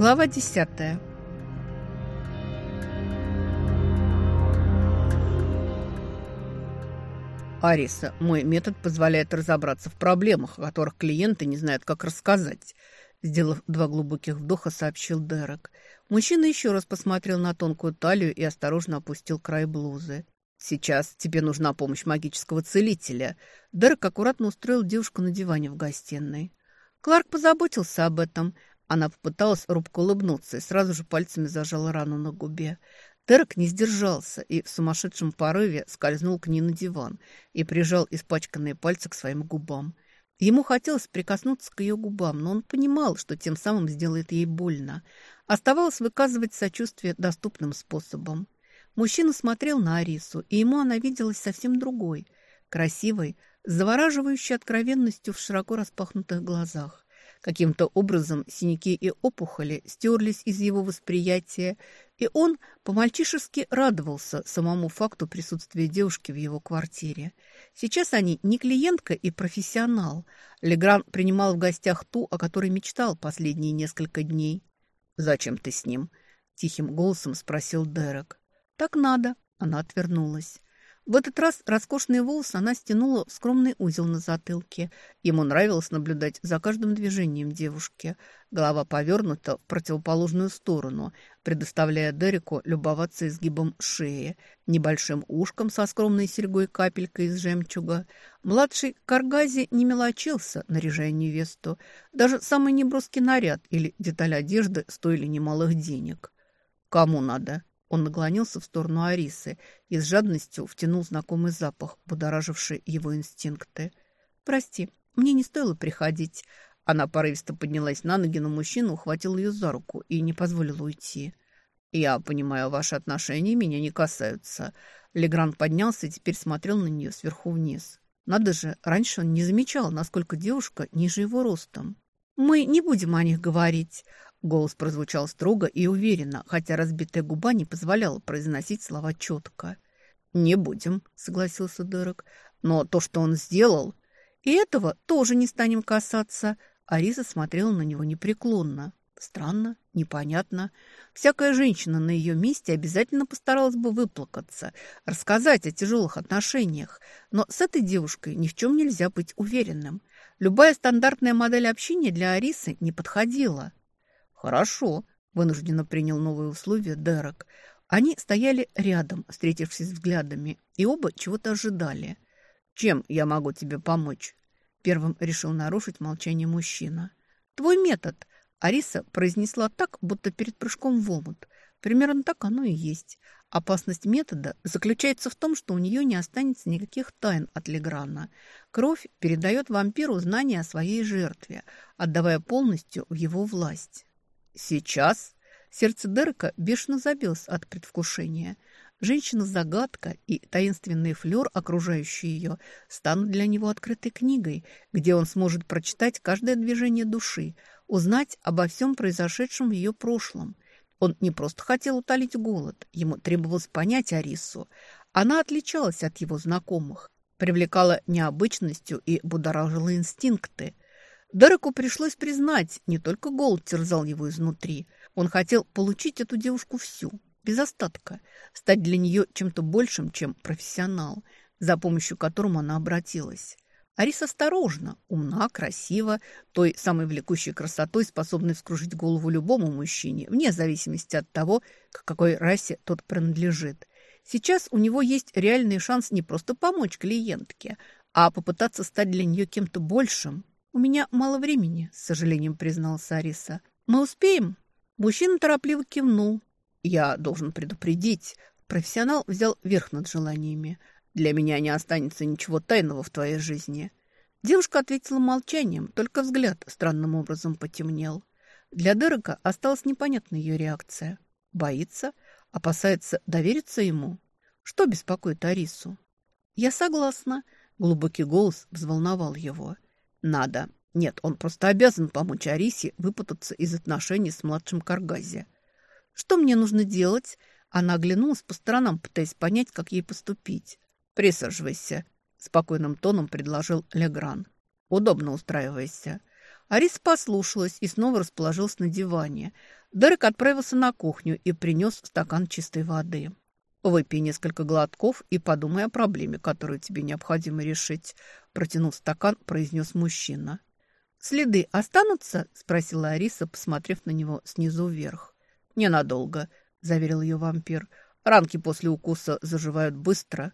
Глава десятая. Ариса, мой метод позволяет разобраться в проблемах, о которых клиенты не знают, как рассказать. Сделав два глубоких вдоха, сообщил Дерек. Мужчина еще раз посмотрел на тонкую талию и осторожно опустил край блузы. «Сейчас тебе нужна помощь магического целителя». Дерек аккуратно устроил девушку на диване в гостиной. Кларк позаботился об этом. Она попыталась робко улыбнуться и сразу же пальцами зажала рану на губе. Дерек не сдержался и в сумасшедшем порыве скользнул к ней на диван и прижал испачканные пальцы к своим губам. Ему хотелось прикоснуться к ее губам, но он понимал, что тем самым сделает ей больно. Оставалось выказывать сочувствие доступным способом. Мужчина смотрел на Арису, и ему она виделась совсем другой, красивой, завораживающей откровенностью в широко распахнутых глазах. Каким-то образом синяки и опухоли стерлись из его восприятия, и он по-мальчишески радовался самому факту присутствия девушки в его квартире. Сейчас они не клиентка и профессионал. Легран принимал в гостях ту, о которой мечтал последние несколько дней. «Зачем ты с ним?» – тихим голосом спросил Дерек. «Так надо», – она отвернулась. В этот раз роскошные волосы она стянула в скромный узел на затылке. Ему нравилось наблюдать за каждым движением девушки. Голова повернута в противоположную сторону, предоставляя Дереку любоваться изгибом шеи, небольшим ушком со скромной серьгой-капелькой из жемчуга. Младший Каргази не мелочился, наряжая невесту. Даже самый неброский наряд или деталь одежды стоили немалых денег. «Кому надо?» Он наклонился в сторону Арисы и с жадностью втянул знакомый запах, будораживший его инстинкты. «Прости, мне не стоило приходить». Она порывисто поднялась на ноги, но мужчина ухватил ее за руку и не позволил уйти. «Я понимаю, ваши отношения меня не касаются». Легран поднялся и теперь смотрел на нее сверху вниз. Надо же, раньше он не замечал, насколько девушка ниже его ростом. «Мы не будем о них говорить», Голос прозвучал строго и уверенно, хотя разбитая губа не позволяла произносить слова четко. «Не будем», — согласился Дерек. «Но то, что он сделал...» «И этого тоже не станем касаться». Ариза смотрела на него непреклонно. Странно, непонятно. Всякая женщина на ее месте обязательно постаралась бы выплакаться, рассказать о тяжелых отношениях. Но с этой девушкой ни в чем нельзя быть уверенным. Любая стандартная модель общения для Арисы не подходила. «Хорошо», – вынужденно принял новые условия Дерек. Они стояли рядом, встретившись взглядами, и оба чего-то ожидали. «Чем я могу тебе помочь?» Первым решил нарушить молчание мужчина. «Твой метод», – Ариса произнесла так, будто перед прыжком в омут. Примерно так оно и есть. Опасность метода заключается в том, что у нее не останется никаких тайн от Леграна. Кровь передает вампиру знания о своей жертве, отдавая полностью в его власть. Сейчас сердце Дерека бешено забилось от предвкушения. Женщина-загадка и таинственный флер, окружающий ее, станут для него открытой книгой, где он сможет прочитать каждое движение души, узнать обо всем произошедшем в ее прошлом. Он не просто хотел утолить голод, ему требовалось понять Арису. Она отличалась от его знакомых, привлекала необычностью и будоражила инстинкты. Дереку пришлось признать, не только голод терзал его изнутри. Он хотел получить эту девушку всю, без остатка, стать для нее чем-то большим, чем профессионал, за помощью которому она обратилась. Арис осторожна, умна, красива, той самой влекущей красотой, способной вскружить голову любому мужчине, вне зависимости от того, к какой расе тот принадлежит. Сейчас у него есть реальный шанс не просто помочь клиентке, а попытаться стать для нее кем-то большим, «У меня мало времени», – с сожалением признался Ариса. «Мы успеем?» Мужчина торопливо кивнул. «Я должен предупредить». Профессионал взял верх над желаниями. «Для меня не останется ничего тайного в твоей жизни». Девушка ответила молчанием, только взгляд странным образом потемнел. Для Дерека осталась непонятна ее реакция. Боится? Опасается довериться ему? Что беспокоит Арису? «Я согласна», — глубокий голос взволновал его. Надо. Нет, он просто обязан помочь Арисе выпутаться из отношений с младшим Каргази. Что мне нужно делать? Она оглянулась по сторонам, пытаясь понять, как ей поступить. «Присаживайся», – спокойным тоном предложил Легран. «Удобно устраивайся». Арис послушалась и снова расположилась на диване. Дерек отправился на кухню и принес стакан чистой воды. «Выпей несколько глотков и подумай о проблеме, которую тебе необходимо решить», протянув стакан, произнес мужчина. «Следы останутся?» – спросила Ариса, посмотрев на него снизу вверх. «Ненадолго», – заверил ее вампир. «Ранки после укуса заживают быстро».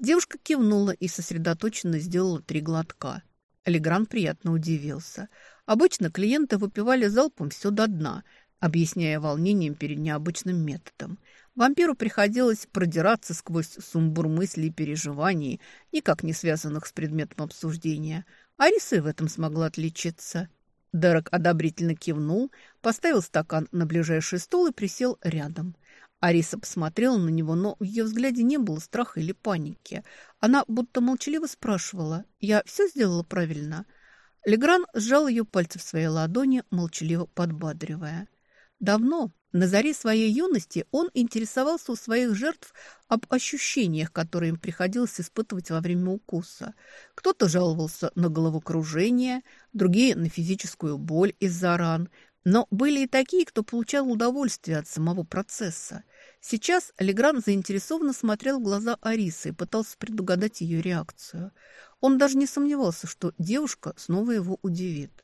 Девушка кивнула и сосредоточенно сделала три глотка. Легран приятно удивился. Обычно клиенты выпивали залпом все до дна, объясняя волнением перед необычным методом. Вампиру приходилось продираться сквозь сумбур мыслей и переживаний, никак не связанных с предметом обсуждения – Ариса и в этом смогла отличиться. Дерек одобрительно кивнул, поставил стакан на ближайший стол и присел рядом. Ариса посмотрела на него, но в ее взгляде не было страха или паники. Она будто молчаливо спрашивала, «Я все сделала правильно?» Легран сжал ее пальцы в своей ладони, молчаливо подбадривая. Давно, на заре своей юности он интересовался у своих жертв об ощущениях, которые им приходилось испытывать во время укуса. Кто-то жаловался на головокружение, другие – на физическую боль из-за ран. Но были и такие, кто получал удовольствие от самого процесса. Сейчас Легран заинтересованно смотрел в глаза Арисы и пытался предугадать ее реакцию. Он даже не сомневался, что девушка снова его удивит.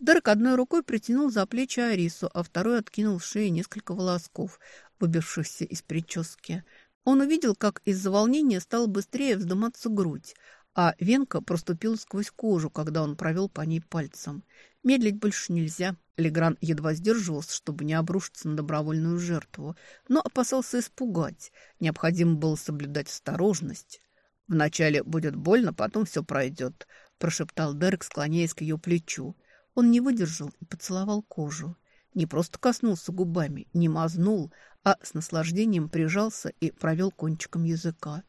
Дерек одной рукой притянул за плечи Арису, а второй откинул в шею несколько волосков, выбившихся из прически. Он увидел, как из-за волнения стала быстрее вздыматься грудь, а венка проступила сквозь кожу, когда он провел по ней пальцем. Медлить больше нельзя. Легран едва сдерживался, чтобы не обрушиться на добровольную жертву, но опасался испугать. Необходимо было соблюдать осторожность. «Вначале будет больно, потом все пройдет», – прошептал Дерек, склоняясь к ее плечу. Он не выдержал и поцеловал кожу. Не просто коснулся губами, не мазнул, а с наслаждением прижался и провел кончиком языка.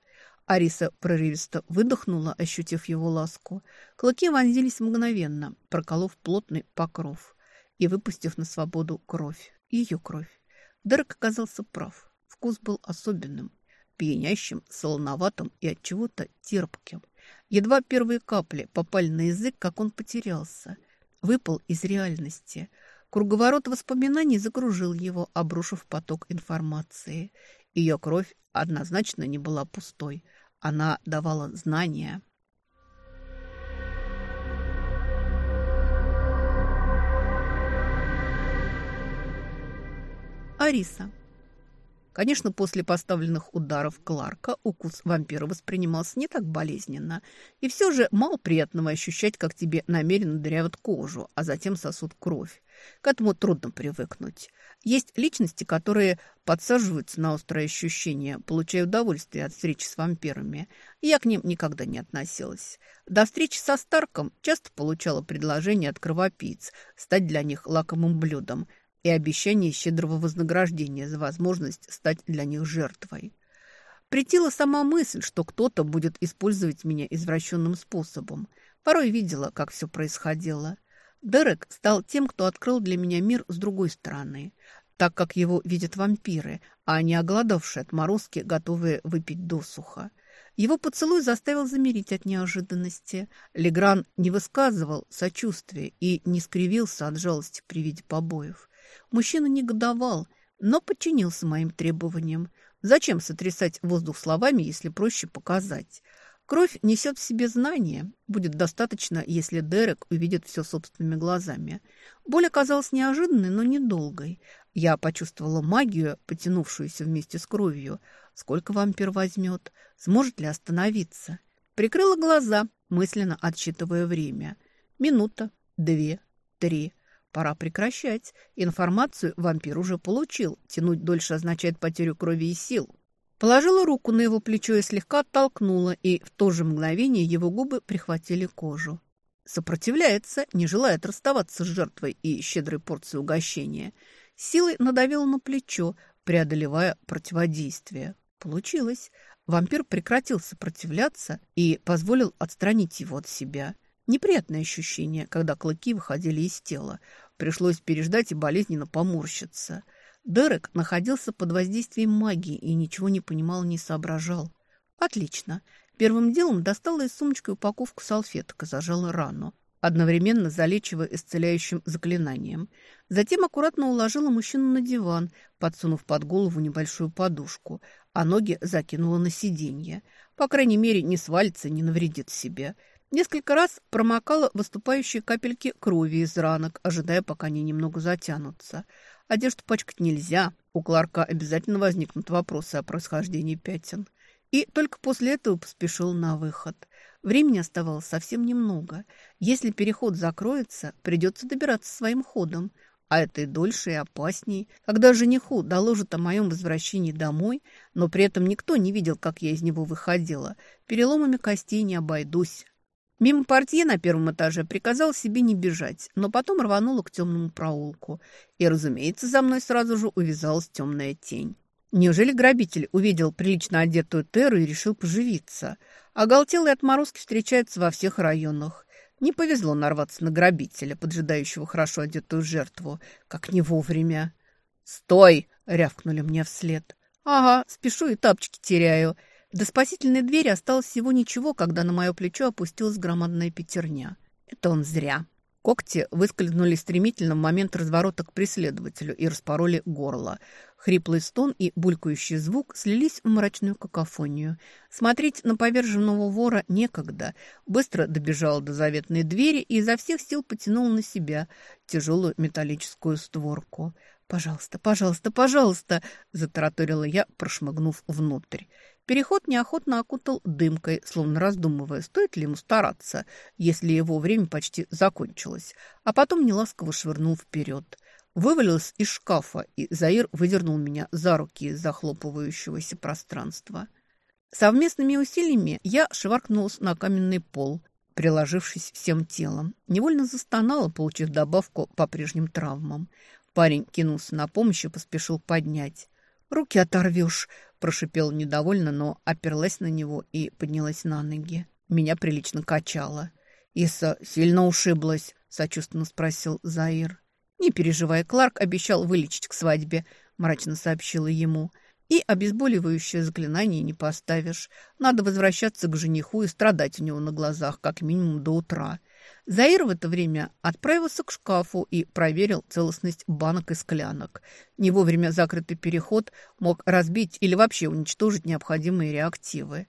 Ариса прорывисто выдохнула, ощутив его ласку. Клыки вонзились мгновенно, проколов плотный покров и выпустив на свободу кровь, ее кровь. Дерек оказался прав. Вкус был особенным, пьянящим, солоноватым и от чего-то терпким. Едва первые капли попали на язык, как он потерялся – выпал из реальности. Круговорот воспоминаний закружил его, обрушив поток информации. Ее кровь однозначно не была пустой. Она давала знания. Ариса. Конечно, после поставленных ударов Кларка укус вампира воспринимался не так болезненно. И все же мало приятного ощущать, как тебе намеренно дырявят кожу, а затем сосут кровь. К этому трудно привыкнуть. Есть личности, которые подсаживаются на острые ощущения, получая удовольствие от встречи с вампирами. Я к ним никогда не относилась. До встречи со Старком часто получала предложение от кровопийц стать для них лакомым блюдом – и обещание щедрого вознаграждения за возможность стать для них жертвой. Притила сама мысль, что кто-то будет использовать меня извращенным способом. Порой видела, как все происходило. Дерек стал тем, кто открыл для меня мир с другой стороны, так как его видят вампиры, а не оголодавшие отморозки, готовые выпить досуха. Его поцелуй заставил замереть от неожиданности. Легран не высказывал сочувствия и не скривился от жалости при виде побоев. Мужчина негодовал, но подчинился моим требованиям. Зачем сотрясать воздух словами, если проще показать? Кровь несет в себе знания. Будет достаточно, если Дерек увидит все собственными глазами. Боль оказалась неожиданной, но недолгой. Я почувствовала магию, потянувшуюся вместе с кровью. Сколько вампир возьмет? Сможет ли остановиться? Прикрыла глаза, мысленно отсчитывая время. Минута, две, три. Пора прекращать. Информацию вампир уже получил. Тянуть дольше означает потерю крови и сил. Положила руку на его плечо и слегка оттолкнула, и в то же мгновение его губы прихватили кожу. Сопротивляется, не желает расставаться с жертвой и щедрой порцией угощения. Силой надавила на плечо, преодолевая противодействие. Получилось. Вампир прекратил сопротивляться и позволил отстранить его от себя. Неприятное ощущение, когда клыки выходили из тела. Пришлось переждать и болезненно поморщиться. Дерек находился под воздействием магии и ничего не понимал, не соображал. Отлично. Первым делом достала из сумочки упаковку салфеток и зажала рану. одновременно залечивая исцеляющим заклинанием. Затем аккуратно уложила мужчину на диван, подсунув под голову небольшую подушку, а ноги закинула на сиденье. По крайней мере, не свалится, не навредит себе. Несколько раз промокала выступающие капельки крови из ранок, ожидая, пока они немного затянутся. Одежду пачкать нельзя. У Кларка обязательно возникнут вопросы о происхождении пятен. И только после этого поспешил на выход. Времени оставалось совсем немного. Если переход закроется, придется добираться своим ходом. А это и дольше, и опасней. Когда жениху доложат о моем возвращении домой, но при этом никто не видел, как я из него выходила, переломами костей не обойдусь. Мимо портье на первом этаже приказал себе не бежать, но потом рванула к темному проулку. И, разумеется, за мной сразу же увязалась темная тень. Неужели грабитель увидел прилично одетую Теру и решил поживиться? Оголтелые отморозки встречаются во всех районах. Не повезло нарваться на грабителя, поджидающего хорошо одетую жертву, как не вовремя. «Стой!» — рявкнули мне вслед. «Ага, спешу и тапочки теряю». До спасительной двери осталось всего ничего, когда на мое плечо опустилась громадная пятерня. Это он зря. Когти выскользнули стремительно в момент разворота к преследователю и распороли горло. Хриплый стон и булькающий звук слились в мрачную какофонию. Смотреть на поверженного вора некогда. Быстро добежал до заветной двери и изо всех сил потянул на себя тяжелую металлическую створку. «Пожалуйста, пожалуйста, пожалуйста!» – затараторила я, прошмыгнув внутрь. Переход неохотно окутал дымкой, словно раздумывая, стоит ли ему стараться, если его время почти закончилось, а потом неласково швырнул вперед. Вывалилась из шкафа, и Заир выдернул меня за руки из захлопывающегося пространства. Совместными усилиями я шваркнулась на каменный пол, приложившись всем телом. Невольно застонала, получив добавку по прежним травмам. Парень кинулся на помощь и поспешил поднять. «Руки оторвешь!» – прошипел недовольно, но оперлась на него и поднялась на ноги. Меня прилично качало. «Иса сильно ушиблась?» – сочувственно спросил Заир. «Не переживай, Кларк обещал вылечить к свадьбе», – мрачно сообщила ему. «И обезболивающее заклинание не поставишь. Надо возвращаться к жениху и страдать у него на глазах, как минимум до утра. Заир в это время отправился к шкафу и проверил целостность банок и склянок. Не вовремя закрытый переход мог разбить или вообще уничтожить необходимые реактивы.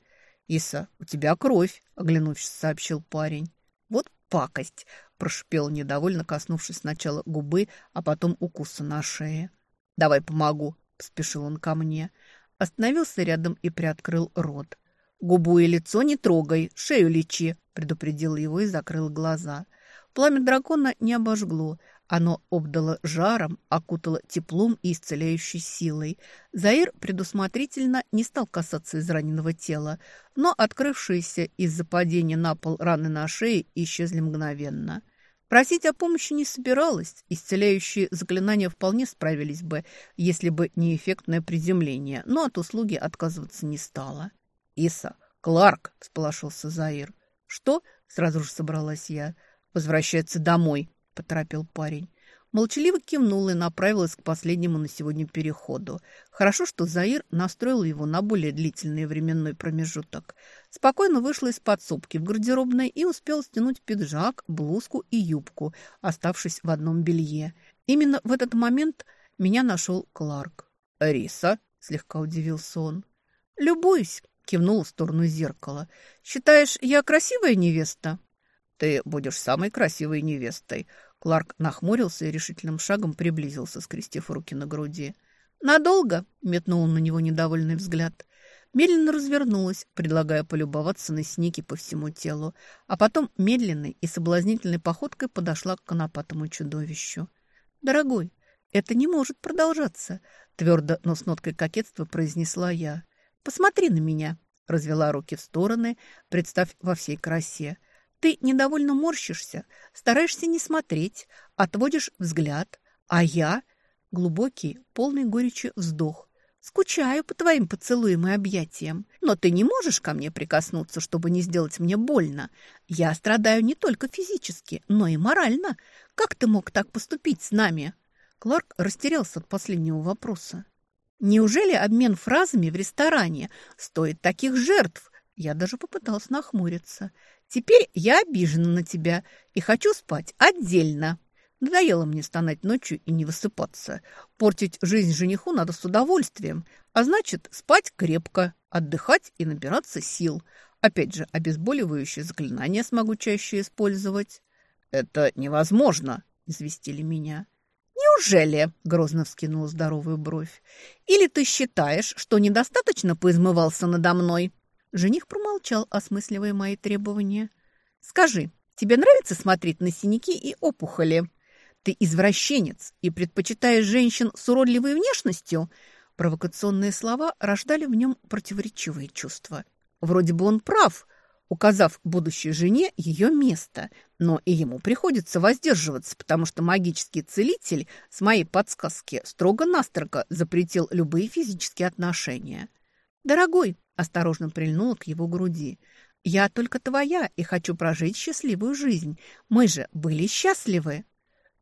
«Иса, у тебя кровь», — оглянувшись, сообщил парень. «Вот пакость», — прошипел недовольно, коснувшись сначала губы, а потом укуса на шее. «Давай помогу», — спешил он ко мне. Остановился рядом и приоткрыл рот. «Губу и лицо не трогай, шею лечи», – предупредил его и закрыл глаза. Пламя дракона не обожгло. Оно обдало жаром, окутало теплом и исцеляющей силой. Заир предусмотрительно не стал касаться израненного тела, но открывшиеся из-за падения на пол раны на шее исчезли мгновенно. Просить о помощи не собиралась. Исцеляющие заклинания вполне справились бы, если бы не эффектное приземление, но от услуги отказываться не стала. «Иса, Кларк!» – сполошился Заир. «Что?» – сразу же собралась я. «Возвращается домой», – поторопил парень. Молчаливо кивнула и направилась к последнему на сегодня переходу. Хорошо, что Заир настроил его на более длительный временной промежуток. Спокойно вышла из подсобки в гардеробной и успела стянуть пиджак, блузку и юбку, оставшись в одном белье. Именно в этот момент меня нашел Кларк. «Риса?» – слегка удивился он. «Любуюсь», кивнул в сторону зеркала. «Считаешь, я красивая невеста?» «Ты будешь самой красивой невестой». Кларк нахмурился и решительным шагом приблизился, скрестив руки на груди. «Надолго?» — метнул на него недовольный взгляд. Медленно развернулась, предлагая полюбоваться на снеги по всему телу, а потом медленной и соблазнительной походкой подошла к конопатому чудовищу. «Дорогой, это не может продолжаться», — твердо, но с ноткой кокетства произнесла я. «Посмотри на меня», — развела руки в стороны, представь во всей красе. «Ты недовольно морщишься, стараешься не смотреть, отводишь взгляд, а я...» Глубокий, полный горечи вздох. «Скучаю по твоим поцелуям и объятиям, но ты не можешь ко мне прикоснуться, чтобы не сделать мне больно. Я страдаю не только физически, но и морально. Как ты мог так поступить с нами?» Кларк растерялся от последнего вопроса. Неужели обмен фразами в ресторане стоит таких жертв? Я даже попыталась нахмуриться. «Теперь я обижена на тебя и хочу спать отдельно». Надоело мне стонать ночью и не высыпаться. Портить жизнь жениху надо с удовольствием, а значит, спать крепко, отдыхать и набираться сил. Опять же, обезболивающее заклинание смогу чаще использовать. «Это невозможно», — известили меня. «Неужели?» — грозно вскинул здоровую бровь. «Или ты считаешь, что недостаточно поизмывался надо мной?» Жених промолчал, осмысливая мои требования. «Скажи, тебе нравится смотреть на синяки и опухоли? Ты извращенец и предпочитаешь женщин с уродливой внешностью?» Провокационные слова рождали в нем противоречивые чувства. Вроде бы он прав, указав будущей жене ее место, но и ему приходится воздерживаться, потому что магический целитель с моей подсказки строго-настрого запретил любые физические отношения. «Дорогой», — осторожно прильнула к его груди, — «я только твоя и хочу прожить счастливую жизнь. Мы же были счастливы».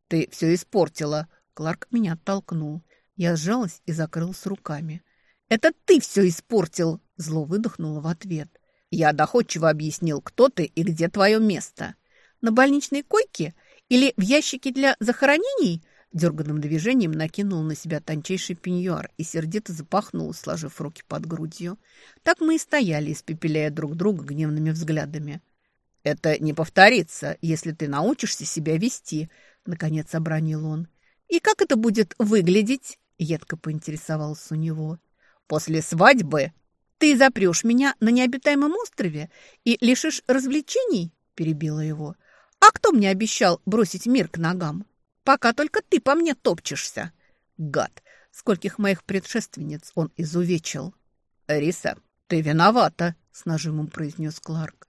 «Ты все испортила», — Кларк меня оттолкнул. Я сжалась и закрылась руками. «Это ты все испортил!» – зло выдохнула в ответ. «Я доходчиво объяснил, кто ты и где твое место. На больничной койке или в ящике для захоронений?» Дерганным движением накинул на себя тончайший пеньюар и сердито запахнул, сложив руки под грудью. Так мы и стояли, испепеляя друг друга гневными взглядами. «Это не повторится, если ты научишься себя вести», — наконец обронил он. «И как это будет выглядеть?» Едко поинтересовался у него. «После свадьбы ты запрешь меня на необитаемом острове и лишишь развлечений?» Перебила его. «А кто мне обещал бросить мир к ногам? Пока только ты по мне топчешься!» Гад! Скольких моих предшественниц он изувечил. «Риса, ты виновата!» — с нажимом произнес Кларк.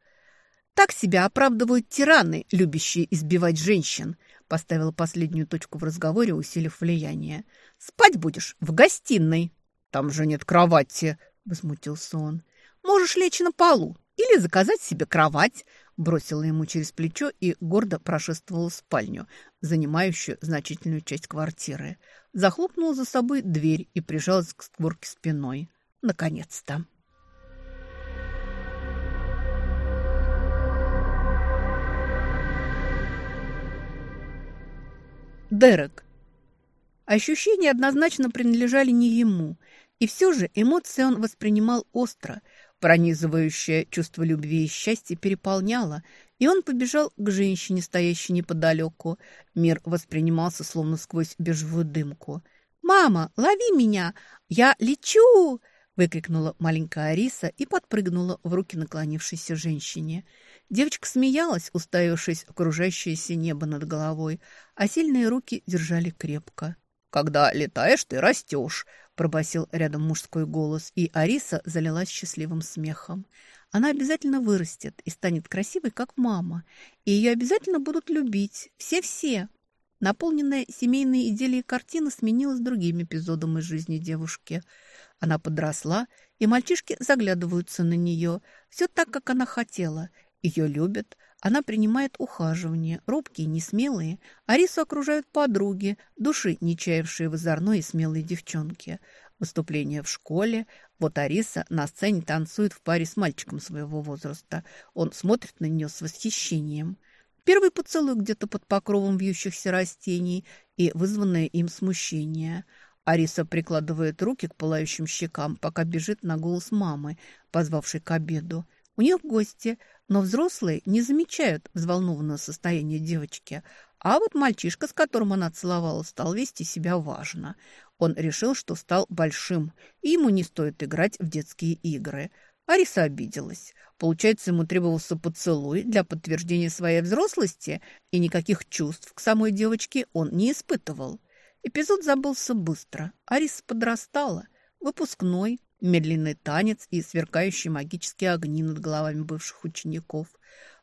Так себя оправдывают тираны, любящие избивать женщин, поставила последнюю точку в разговоре, усилив влияние. Спать будешь в гостиной. Там же нет кровати, возмутился он. Можешь лечь на полу или заказать себе кровать, бросила ему через плечо и гордо прошествовала в спальню, занимающую значительную часть квартиры. Захлопнула за собой дверь и прижалась к створке спиной. Наконец-то. Дерек. Ощущения однозначно принадлежали не ему, и все же эмоции он воспринимал остро. Пронизывающее чувство любви и счастья переполняло, и он побежал к женщине, стоящей неподалеку. Мир воспринимался словно сквозь бежевую дымку. «Мама, лови меня! Я лечу!» выкрикнула маленькая Ариса и подпрыгнула в руки наклонившейся женщине. Девочка смеялась, уставившись окружающееся небо над головой, а сильные руки держали крепко. «Когда летаешь, ты растешь», – пробасил рядом мужской голос, и Ариса залилась счастливым смехом. «Она обязательно вырастет и станет красивой, как мама, и ее обязательно будут любить, все-все». Наполненная семейной идиллией картина сменилась другим эпизодом из жизни девушки – она подросла, и мальчишки заглядываются на нее. Все так, как она хотела. Ее любят, она принимает ухаживание, робкие, несмелые. Арису окружают подруги, души, не чаявшие в озорной и смелой девчонке. Выступление в школе. Вот Ариса на сцене танцует в паре с мальчиком своего возраста. Он смотрит на нее с восхищением. Первый поцелуй где-то под покровом вьющихся растений и вызванное им смущение – Ариса прикладывает руки к пылающим щекам, пока бежит на голос мамы, позвавшей к обеду. У них гости, но взрослые не замечают взволнованного состояния девочки. А вот мальчишка, с которым она целовала, стал вести себя важно. Он решил, что стал большим, и ему не стоит играть в детские игры. Ариса обиделась. Получается, ему требовался поцелуй для подтверждения своей взрослости, и никаких чувств к самой девочке он не испытывал. Эпизод забылся быстро. Арис подрастала. Выпускной, медленный танец и сверкающие магические огни над головами бывших учеников.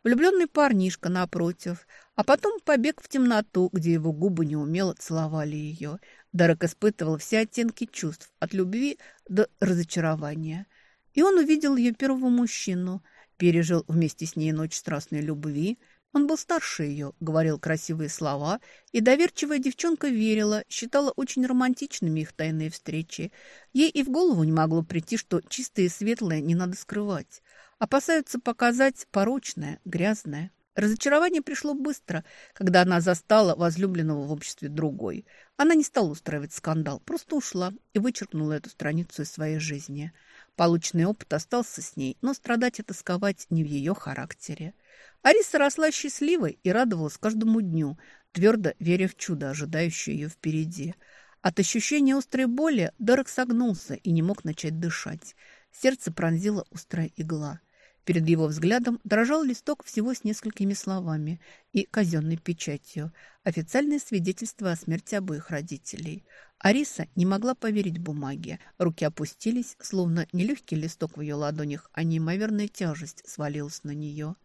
Влюбленный парнишка напротив, а потом побег в темноту, где его губы неумело целовали ее. Дарек испытывал все оттенки чувств, от любви до разочарования. И он увидел ее первого мужчину, пережил вместе с ней ночь страстной любви, он был старше ее, говорил красивые слова, и доверчивая девчонка верила, считала очень романтичными их тайные встречи. Ей и в голову не могло прийти, что чистое и светлое не надо скрывать. Опасаются показать порочное, грязное. Разочарование пришло быстро, когда она застала возлюбленного в обществе другой. Она не стала устраивать скандал, просто ушла и вычеркнула эту страницу из своей жизни. Полученный опыт остался с ней, но страдать и тосковать не в ее характере. Ариса росла счастливой и радовалась каждому дню, твердо веря в чудо, ожидающее ее впереди. От ощущения острой боли Дорог согнулся и не мог начать дышать. Сердце пронзила острая игла. Перед его взглядом дрожал листок всего с несколькими словами и казенной печатью. Официальное свидетельство о смерти обоих родителей. Ариса не могла поверить бумаге. Руки опустились, словно нелегкий листок в ее ладонях, а неимоверная тяжесть свалилась на нее.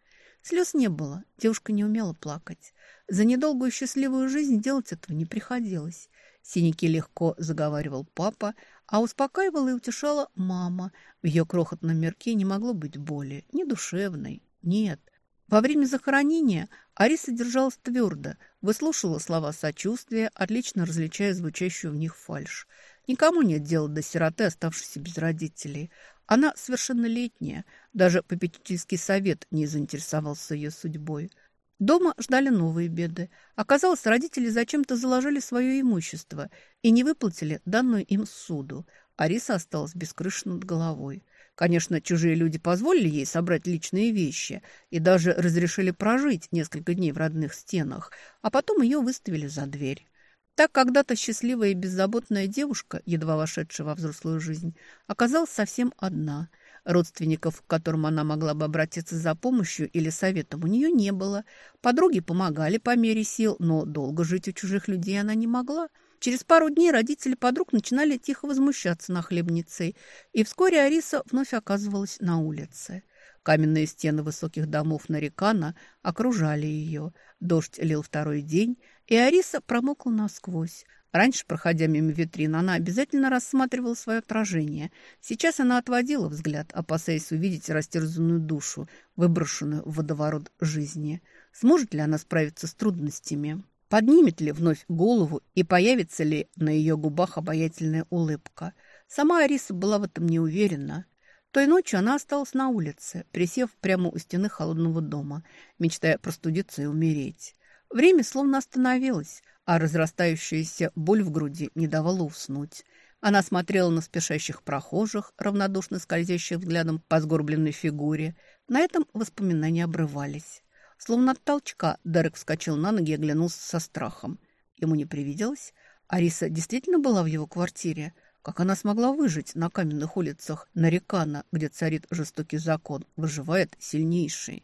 Слез не было, девушка не умела плакать. За недолгую счастливую жизнь делать этого не приходилось. Синяки легко заговаривал папа, а успокаивала и утешала мама. В ее крохотном мирке не могло быть боли, ни душевной, нет. Во время захоронения Ариса держалась твердо, выслушивала слова сочувствия, отлично различая звучащую в них фальшь. Никому нет дела до сироты, оставшейся без родителей. Она совершеннолетняя, даже попечительский совет не заинтересовался ее судьбой. Дома ждали новые беды. Оказалось, родители зачем-то заложили свое имущество и не выплатили данную им суду. Ариса осталась без крыши над головой. Конечно, чужие люди позволили ей собрать личные вещи и даже разрешили прожить несколько дней в родных стенах, а потом ее выставили за дверь. Так когда-то счастливая и беззаботная девушка, едва вошедшая во взрослую жизнь, оказалась совсем одна – Родственников, к которым она могла бы обратиться за помощью или советом, у нее не было. Подруги помогали по мере сил, но долго жить у чужих людей она не могла. Через пару дней родители подруг начинали тихо возмущаться нахлебницей, и вскоре Ариса вновь оказывалась на улице. Каменные стены высоких домов Нарикана окружали ее. Дождь лил второй день, и Ариса промокла насквозь. Раньше, проходя мимо витрин, она обязательно рассматривала свое отражение. Сейчас она отводила взгляд, опасаясь увидеть растерзанную душу, выброшенную в водоворот жизни. Сможет ли она справиться с трудностями? Поднимет ли вновь голову и появится ли на ее губах обаятельная улыбка? Сама Ариса была в этом не уверена. Той ночью она осталась на улице, присев прямо у стены холодного дома, мечтая простудиться и умереть. Время словно остановилось – а разрастающаяся боль в груди не давала уснуть. Она смотрела на спешащих прохожих, равнодушно скользящих взглядом по сгорбленной фигуре. На этом воспоминания обрывались. Словно от толчка Дерек вскочил на ноги и оглянулся со страхом. Ему не привиделось. Ариса действительно была в его квартире. Как она смогла выжить на каменных улицах Нарикана, где царит жестокий закон, выживает сильнейший?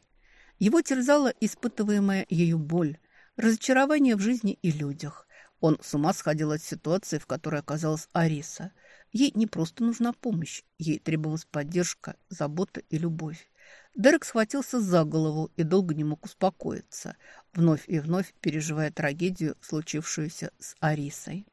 Его терзала испытываемая ею боль – Разочарование в жизни и людях. Он с ума сходил от ситуации, в которой оказалась Ариса. Ей не просто нужна помощь, ей требовалась поддержка, забота и любовь. Дерек схватился за голову и долго не мог успокоиться, вновь и вновь переживая трагедию, случившуюся с Арисой.